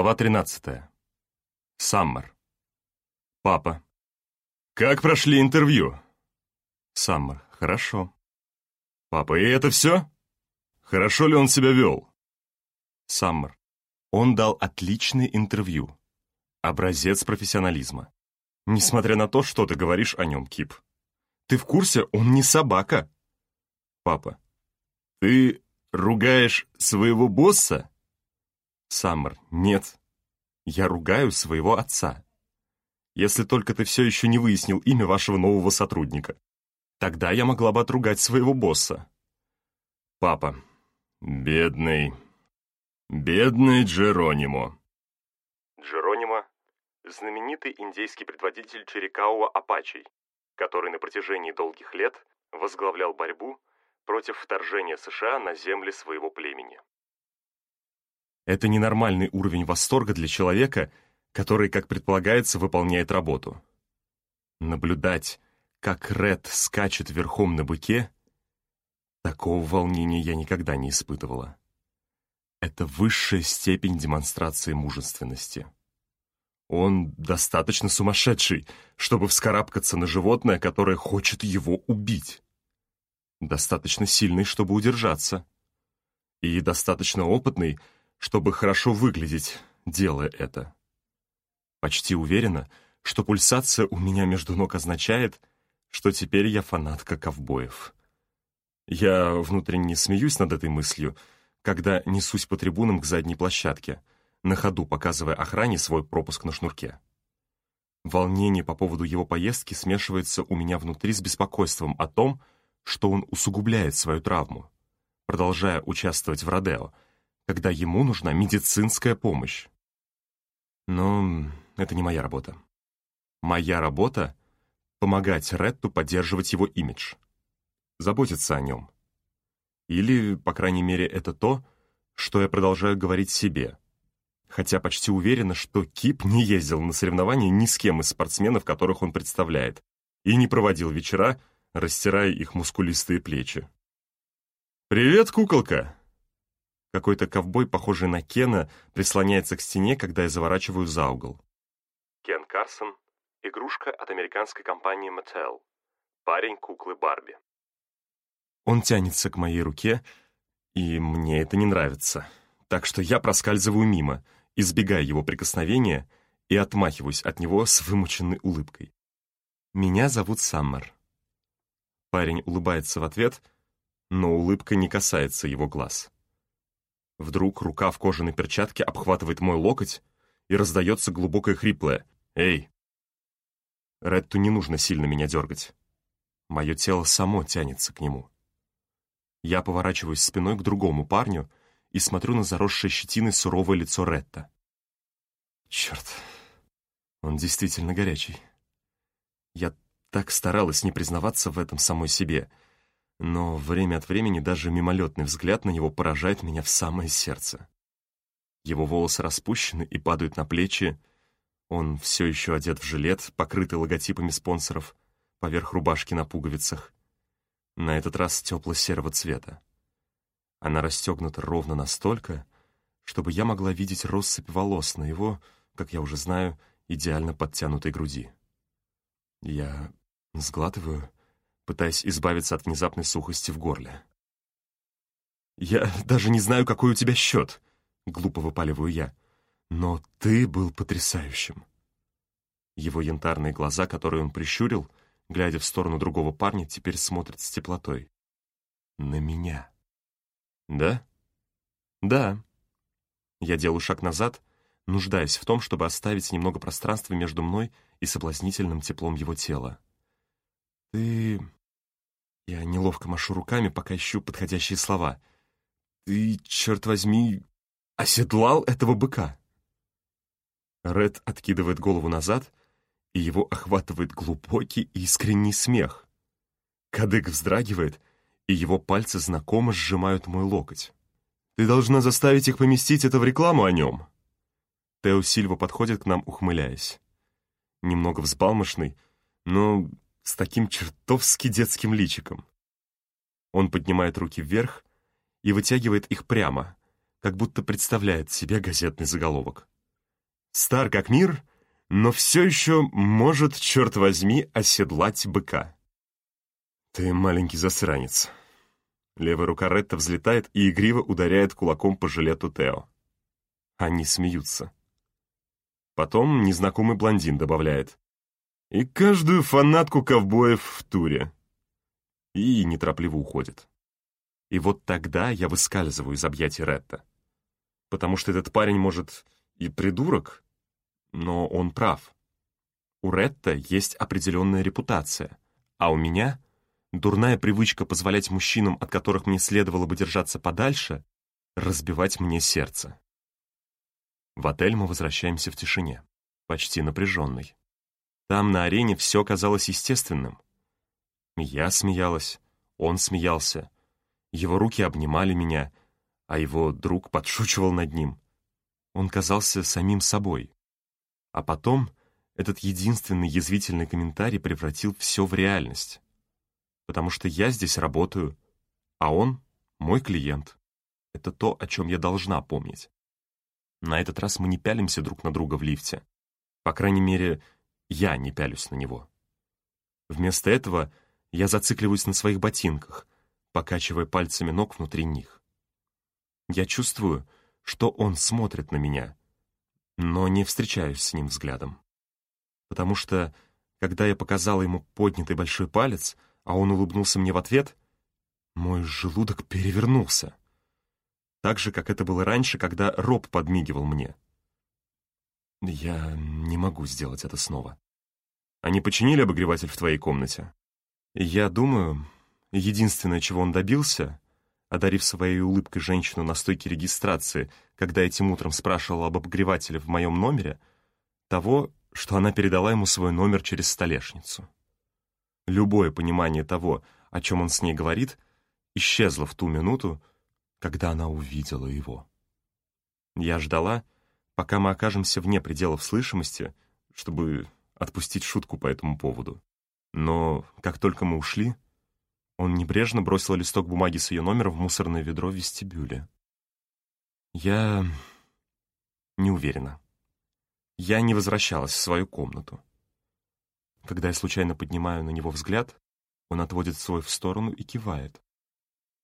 Глава 13. Саммер. Папа. Как прошли интервью? Саммер. Хорошо. Папа, и это все? Хорошо ли он себя вел? Саммер. Он дал отличное интервью. Образец профессионализма. Несмотря на то, что ты говоришь о нем, Кип. Ты в курсе, он не собака. Папа. Ты ругаешь своего босса? Саммер, нет. Я ругаю своего отца. Если только ты все еще не выяснил имя вашего нового сотрудника. Тогда я могла бы отругать своего босса. Папа. Бедный. Бедный Джеронимо. Джеронимо — знаменитый индейский предводитель Черикауа Апачей, который на протяжении долгих лет возглавлял борьбу против вторжения США на земли своего племени. Это ненормальный уровень восторга для человека, который, как предполагается, выполняет работу. Наблюдать, как Ред скачет верхом на быке, такого волнения я никогда не испытывала. Это высшая степень демонстрации мужественности. Он достаточно сумасшедший, чтобы вскарабкаться на животное, которое хочет его убить. Достаточно сильный, чтобы удержаться. И достаточно опытный, чтобы хорошо выглядеть, делая это. Почти уверена, что пульсация у меня между ног означает, что теперь я фанатка ковбоев. Я внутренне смеюсь над этой мыслью, когда несусь по трибунам к задней площадке, на ходу показывая охране свой пропуск на шнурке. Волнение по поводу его поездки смешивается у меня внутри с беспокойством о том, что он усугубляет свою травму, продолжая участвовать в Родео, когда ему нужна медицинская помощь. Но это не моя работа. Моя работа — помогать Ретту поддерживать его имидж, заботиться о нем. Или, по крайней мере, это то, что я продолжаю говорить себе, хотя почти уверена, что Кип не ездил на соревнования ни с кем из спортсменов, которых он представляет, и не проводил вечера, растирая их мускулистые плечи. «Привет, куколка!» Какой-то ковбой, похожий на Кена, прислоняется к стене, когда я заворачиваю за угол. Кен Карсон — игрушка от американской компании Mattel. Парень куклы Барби. Он тянется к моей руке, и мне это не нравится. Так что я проскальзываю мимо, избегая его прикосновения и отмахиваюсь от него с вымученной улыбкой. «Меня зовут Саммер». Парень улыбается в ответ, но улыбка не касается его глаз. Вдруг рука в кожаной перчатке обхватывает мой локоть, и раздается глубокое хриплое «Эй!». Ретту не нужно сильно меня дергать. Мое тело само тянется к нему. Я поворачиваюсь спиной к другому парню и смотрю на заросшее щетиной суровое лицо Ретта. Черт, он действительно горячий. Я так старалась не признаваться в этом самой себе — но время от времени даже мимолетный взгляд на него поражает меня в самое сердце. Его волосы распущены и падают на плечи, он все еще одет в жилет, покрытый логотипами спонсоров, поверх рубашки на пуговицах. На этот раз тепло-серого цвета. Она расстегнута ровно настолько, чтобы я могла видеть россыпь волос на его, как я уже знаю, идеально подтянутой груди. Я сглатываю, пытаясь избавиться от внезапной сухости в горле. «Я даже не знаю, какой у тебя счет», — глупо выпаливаю я. «Но ты был потрясающим». Его янтарные глаза, которые он прищурил, глядя в сторону другого парня, теперь смотрят с теплотой. «На меня». «Да?» «Да». Я делаю шаг назад, нуждаясь в том, чтобы оставить немного пространства между мной и соблазнительным теплом его тела. «Ты я неловко машу руками, пока ищу подходящие слова. «Ты, черт возьми, оседлал этого быка!» Ред откидывает голову назад, и его охватывает глубокий искренний смех. Кадык вздрагивает, и его пальцы знакомо сжимают мой локоть. «Ты должна заставить их поместить это в рекламу о нем!» Тео Сильва подходит к нам, ухмыляясь. Немного взбалмошный, но с таким чертовски детским личиком. Он поднимает руки вверх и вытягивает их прямо, как будто представляет себе газетный заголовок. Стар как мир, но все еще может, черт возьми, оседлать быка. Ты маленький засранец. Левая рука Ретта взлетает и игриво ударяет кулаком по жилету Тео. Они смеются. Потом незнакомый блондин добавляет. И каждую фанатку ковбоев в туре. И неторопливо уходит. И вот тогда я выскальзываю из объятий Ретта. Потому что этот парень, может, и придурок, но он прав. У Ретта есть определенная репутация, а у меня дурная привычка позволять мужчинам, от которых мне следовало бы держаться подальше, разбивать мне сердце. В отель мы возвращаемся в тишине, почти напряженной. Там на арене все казалось естественным. Я смеялась, он смеялся, его руки обнимали меня, а его друг подшучивал над ним. Он казался самим собой. А потом этот единственный язвительный комментарий превратил все в реальность. Потому что я здесь работаю, а он — мой клиент. Это то, о чем я должна помнить. На этот раз мы не пялимся друг на друга в лифте. По крайней мере, я не пялюсь на него. Вместо этого я зацикливаюсь на своих ботинках, покачивая пальцами ног внутри них. Я чувствую, что он смотрит на меня, но не встречаюсь с ним взглядом. Потому что, когда я показала ему поднятый большой палец, а он улыбнулся мне в ответ, мой желудок перевернулся. Так же, как это было раньше, когда Роб подмигивал мне. Я не могу сделать это снова. Они починили обогреватель в твоей комнате? Я думаю, единственное, чего он добился, одарив своей улыбкой женщину на стойке регистрации, когда этим утром спрашивал об обогревателе в моем номере, того, что она передала ему свой номер через столешницу. Любое понимание того, о чем он с ней говорит, исчезло в ту минуту, когда она увидела его. Я ждала, пока мы окажемся вне пределов слышимости, чтобы отпустить шутку по этому поводу. Но как только мы ушли, он небрежно бросил листок бумаги с ее номером в мусорное ведро в вестибюле. Я не уверена. Я не возвращалась в свою комнату. Когда я случайно поднимаю на него взгляд, он отводит свой в сторону и кивает.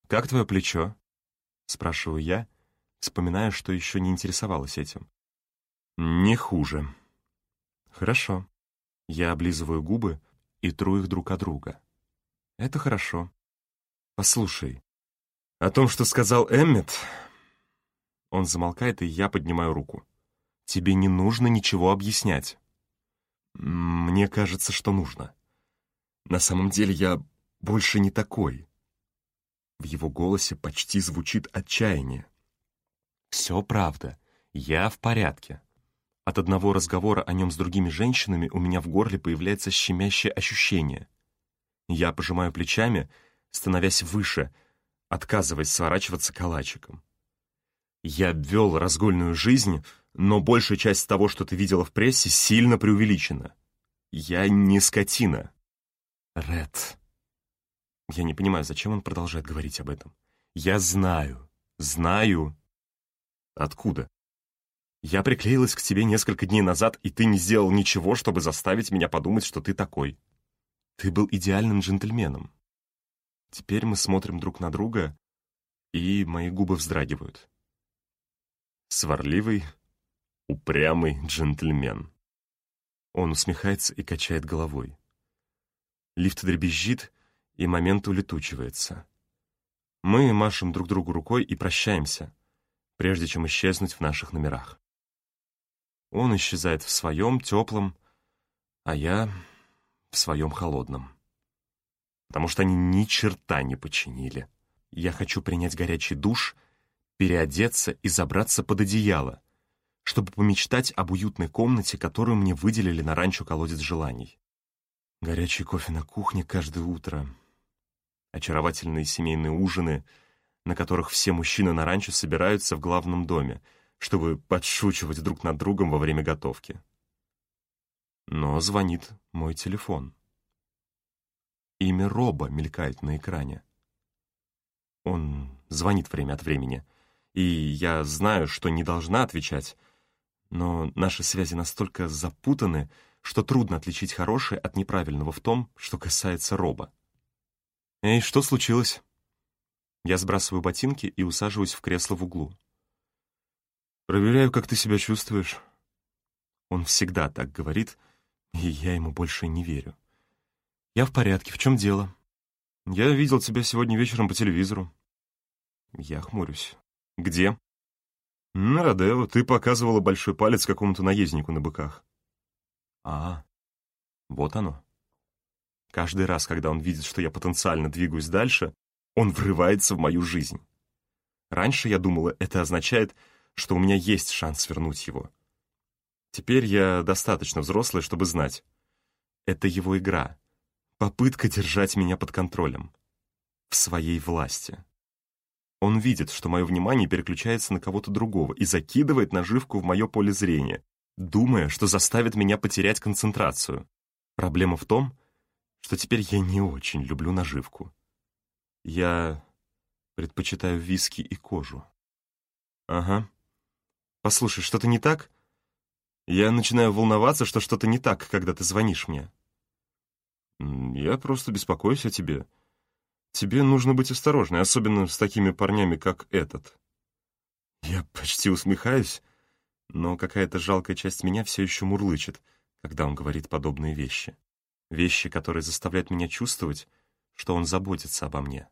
«Как твое плечо?» — спрашиваю я, вспоминая, что еще не интересовалась этим. «Не хуже». «Хорошо». Я облизываю губы и тру их друг от друга. Это хорошо. Послушай, о том, что сказал Эммет... Он замолкает, и я поднимаю руку. Тебе не нужно ничего объяснять. Мне кажется, что нужно. На самом деле я больше не такой. В его голосе почти звучит отчаяние. Все правда. Я в порядке. От одного разговора о нем с другими женщинами у меня в горле появляется щемящее ощущение. Я пожимаю плечами, становясь выше, отказываясь сворачиваться калачиком. Я вел разгульную жизнь, но большая часть того, что ты видела в прессе, сильно преувеличена. Я не скотина. Ред. Я не понимаю, зачем он продолжает говорить об этом. Я знаю, знаю. Откуда? Я приклеилась к тебе несколько дней назад, и ты не сделал ничего, чтобы заставить меня подумать, что ты такой. Ты был идеальным джентльменом. Теперь мы смотрим друг на друга, и мои губы вздрагивают. Сварливый, упрямый джентльмен. Он усмехается и качает головой. Лифт дребезжит, и момент улетучивается. Мы машем друг другу рукой и прощаемся, прежде чем исчезнуть в наших номерах. Он исчезает в своем теплом, а я в своем холодном. Потому что они ни черта не починили. Я хочу принять горячий душ, переодеться и забраться под одеяло, чтобы помечтать об уютной комнате, которую мне выделили на ранчо «Колодец желаний». Горячий кофе на кухне каждое утро. Очаровательные семейные ужины, на которых все мужчины на ранчо собираются в главном доме, чтобы подшучивать друг над другом во время готовки. Но звонит мой телефон. Имя Роба мелькает на экране. Он звонит время от времени, и я знаю, что не должна отвечать, Но наши связи настолько запутаны, что трудно отличить хорошее от неправильного в том, что касается Роба. «Эй, что случилось?» Я сбрасываю ботинки и усаживаюсь в кресло в углу. «Проверяю, как ты себя чувствуешь». Он всегда так говорит, и я ему больше не верю. «Я в порядке. В чем дело?» «Я видел тебя сегодня вечером по телевизору». Я хмурюсь. «Где?» «На Родео. Ты показывала большой палец какому-то наезднику на быках». «А, вот оно». Каждый раз, когда он видит, что я потенциально двигаюсь дальше, он врывается в мою жизнь. Раньше я думала, это означает, что у меня есть шанс вернуть его. Теперь я достаточно взрослый, чтобы знать. Это его игра. Попытка держать меня под контролем. В своей власти. Он видит, что мое внимание переключается на кого-то другого и закидывает наживку в мое поле зрения, думая, что заставит меня потерять концентрацию. Проблема в том, что теперь я не очень люблю наживку. Я предпочитаю виски и кожу. Ага. Послушай, что-то не так? Я начинаю волноваться, что что-то не так, когда ты звонишь мне. Я просто беспокоюсь о тебе. Тебе нужно быть осторожной, особенно с такими парнями, как этот. Я почти усмехаюсь, но какая-то жалкая часть меня все еще мурлычет, когда он говорит подобные вещи. Вещи, которые заставляют меня чувствовать, что он заботится обо мне.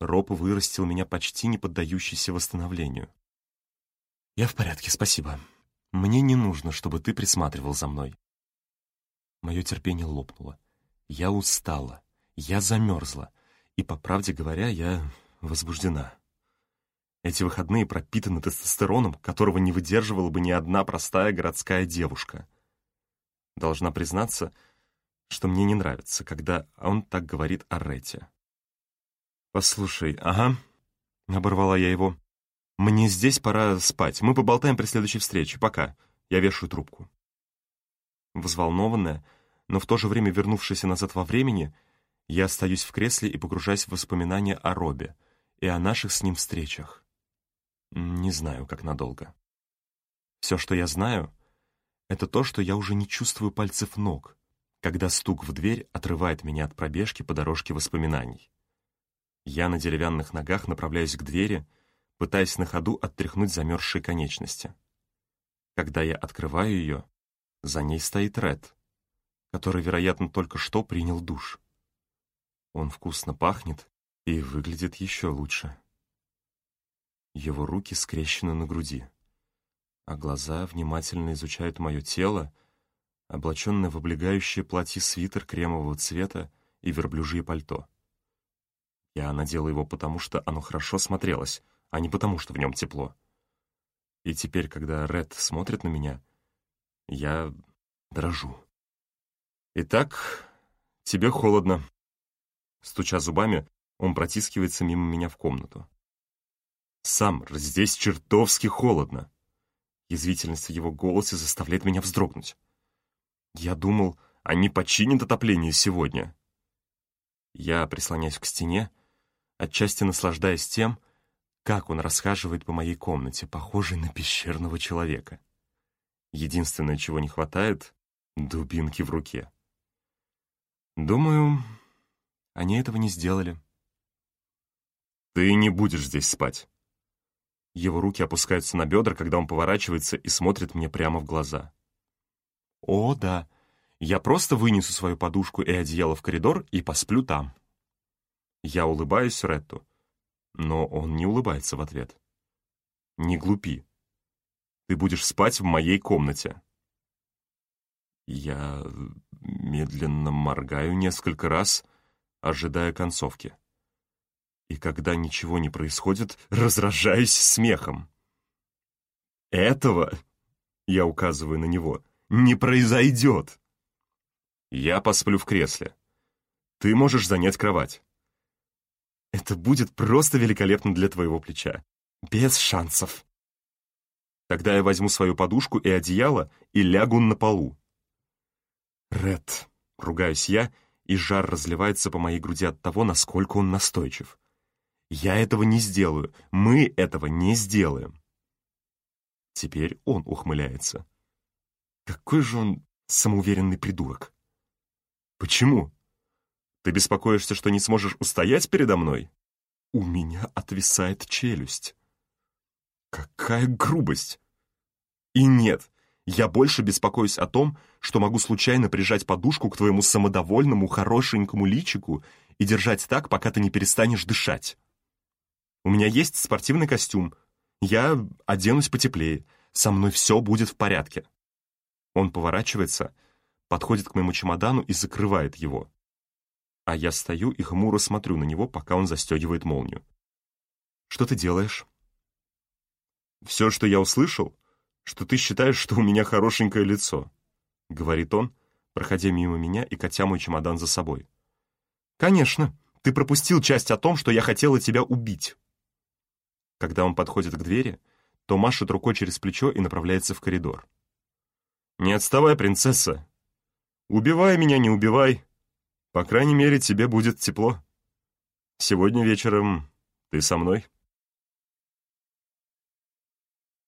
Роб вырастил меня почти не поддающийся восстановлению. «Я в порядке, спасибо. Мне не нужно, чтобы ты присматривал за мной». Мое терпение лопнуло. Я устала, я замерзла, и, по правде говоря, я возбуждена. Эти выходные пропитаны тестостероном, которого не выдерживала бы ни одна простая городская девушка. Должна признаться, что мне не нравится, когда он так говорит о Рете. «Послушай, ага», — оборвала я его, — «мне здесь пора спать. Мы поболтаем при следующей встрече. Пока. Я вешаю трубку». Взволнованная, но в то же время вернувшаяся назад во времени, — я остаюсь в кресле и погружаюсь в воспоминания о Робе и о наших с ним встречах. Не знаю, как надолго. Все, что я знаю, это то, что я уже не чувствую пальцев ног, когда стук в дверь отрывает меня от пробежки по дорожке воспоминаний. Я на деревянных ногах направляюсь к двери, пытаясь на ходу оттряхнуть замерзшие конечности. Когда я открываю ее, за ней стоит Ред, который, вероятно, только что принял душ. Он вкусно пахнет и выглядит еще лучше. Его руки скрещены на груди, а глаза внимательно изучают мое тело, облаченное в облегающее платье свитер кремового цвета и верблюжье пальто. Я надела его потому, что оно хорошо смотрелось, а не потому, что в нем тепло. И теперь, когда Ред смотрит на меня, я дрожу. «Итак, тебе холодно», Стуча зубами, он протискивается мимо меня в комнату. «Саммер, здесь чертовски холодно!» Язвительность в его голосе заставляет меня вздрогнуть. «Я думал, они починят отопление сегодня». Я прислоняюсь к стене, отчасти наслаждаясь тем, как он расхаживает по моей комнате, похожий на пещерного человека. Единственное, чего не хватает — дубинки в руке. Думаю, они этого не сделали. «Ты не будешь здесь спать». Его руки опускаются на бедра, когда он поворачивается и смотрит мне прямо в глаза. «О, да. Я просто вынесу свою подушку и одеяло в коридор и посплю там». Я улыбаюсь Ретту, но он не улыбается в ответ. «Не глупи. Ты будешь спать в моей комнате». Я медленно моргаю несколько раз — ожидая концовки. И когда ничего не происходит, разражаюсь смехом. «Этого, — я указываю на него, — не произойдет!» «Я посплю в кресле. Ты можешь занять кровать». «Это будет просто великолепно для твоего плеча. Без шансов». Тогда я возьму свою подушку и одеяло и лягу на полу. «Ред», — ругаюсь я, — и жар разливается по моей груди от того, насколько он настойчив. «Я этого не сделаю. Мы этого не сделаем». Теперь он ухмыляется. Какой же он самоуверенный придурок. Почему? Ты беспокоишься, что не сможешь устоять передо мной? У меня отвисает челюсть. Какая грубость! И нет, я больше беспокоюсь о том, что могу случайно прижать подушку к твоему самодовольному, хорошенькому личику и держать так, пока ты не перестанешь дышать. У меня есть спортивный костюм. Я оденусь потеплее. Со мной все будет в порядке. Он поворачивается, подходит к моему чемодану и закрывает его. А я стою и хмуро смотрю на него, пока он застегивает молнию. «Что ты делаешь?» «Все, что я услышал, что ты считаешь, что у меня хорошенькое лицо», — говорит он, проходя мимо меня и катя мой чемодан за собой. «Конечно, ты пропустил часть о том, что я хотела тебя убить». Когда он подходит к двери, то машет рукой через плечо и направляется в коридор. «Не отставай, принцесса. Убивай меня, не убивай. По крайней мере, тебе будет тепло. Сегодня вечером ты со мной».